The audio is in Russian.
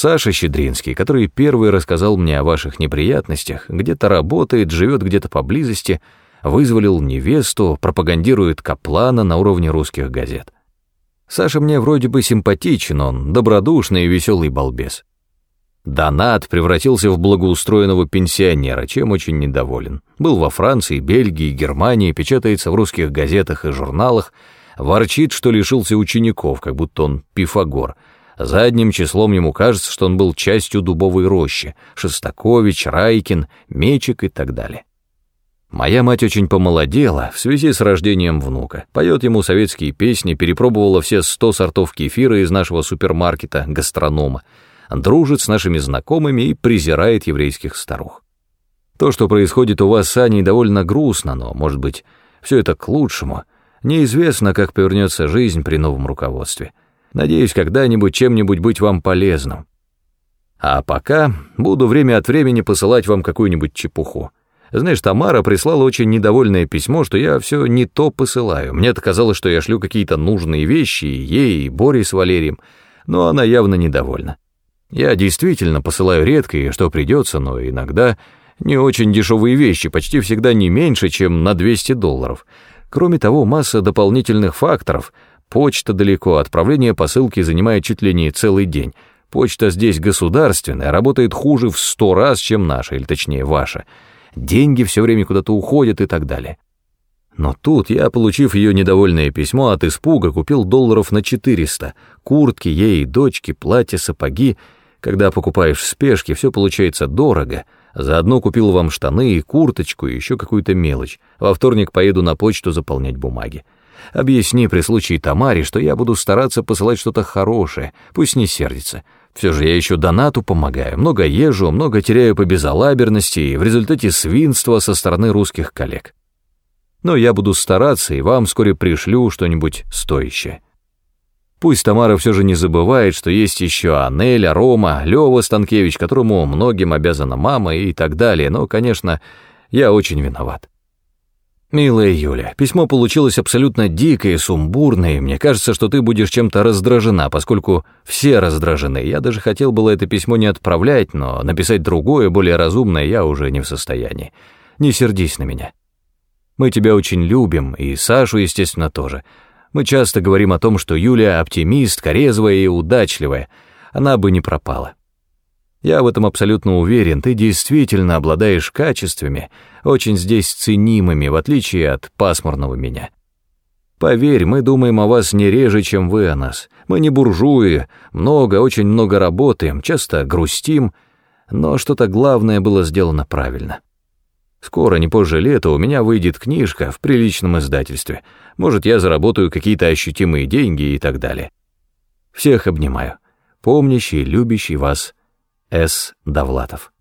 Саша Щедринский, который первый рассказал мне о ваших неприятностях, где-то работает, живет где-то поблизости, вызволил невесту, пропагандирует Каплана на уровне русских газет. Саша мне вроде бы симпатичен, он добродушный и веселый балбес. Донат превратился в благоустроенного пенсионера, чем очень недоволен. Был во Франции, Бельгии, Германии, печатается в русских газетах и журналах, ворчит, что лишился учеников, как будто он Пифагор. Задним числом ему кажется, что он был частью дубовой рощи, Шостакович, Райкин, Мечик и так далее. Моя мать очень помолодела в связи с рождением внука. Поет ему советские песни, перепробовала все сто сортов кефира из нашего супермаркета, гастронома дружит с нашими знакомыми и презирает еврейских старух. То, что происходит у вас с Аней, довольно грустно, но, может быть, все это к лучшему. Неизвестно, как повернется жизнь при новом руководстве. Надеюсь, когда-нибудь чем-нибудь быть вам полезным. А пока буду время от времени посылать вам какую-нибудь чепуху. Знаешь, Тамара прислала очень недовольное письмо, что я все не то посылаю. Мне-то казалось, что я шлю какие-то нужные вещи и ей, и Боре с Валерием, но она явно недовольна. Я действительно посылаю редко и что придется, но иногда не очень дешевые вещи, почти всегда не меньше, чем на 200 долларов. Кроме того, масса дополнительных факторов. Почта далеко, отправление посылки занимает чуть ли не целый день. Почта здесь государственная, работает хуже в сто раз, чем наша, или точнее ваша. Деньги все время куда-то уходят и так далее. Но тут я, получив ее недовольное письмо, от испуга купил долларов на 400. Куртки ей, дочки, платья, сапоги — когда покупаешь в спешке, все получается дорого. Заодно купил вам штаны и курточку, и еще какую-то мелочь. Во вторник поеду на почту заполнять бумаги. Объясни при случае Тамаре, что я буду стараться посылать что-то хорошее, пусть не сердится. Все же я еще донату помогаю, много езжу, много теряю по безалаберности и в результате свинства со стороны русских коллег. Но я буду стараться и вам вскоре пришлю что-нибудь стоящее. Пусть Тамара все же не забывает, что есть еще Анеля, Рома, Лева Станкевич, которому многим обязана мама и так далее, но, конечно, я очень виноват. Милая Юля, письмо получилось абсолютно дикое и сумбурное, и мне кажется, что ты будешь чем-то раздражена, поскольку все раздражены. Я даже хотел было это письмо не отправлять, но написать другое, более разумное, я уже не в состоянии. Не сердись на меня. Мы тебя очень любим, и Сашу, естественно, тоже. Мы часто говорим о том, что Юля оптимистка, резвая и удачливая. Она бы не пропала. Я в этом абсолютно уверен, ты действительно обладаешь качествами, очень здесь ценимыми, в отличие от пасмурного меня. Поверь, мы думаем о вас не реже, чем вы о нас. Мы не буржуи, много, очень много работаем, часто грустим, но что-то главное было сделано правильно. Скоро, не позже лета, у меня выйдет книжка в приличном издательстве. Может, я заработаю какие-то ощутимые деньги и так далее. Всех обнимаю. Помнящий, любящий вас С. Довлатов.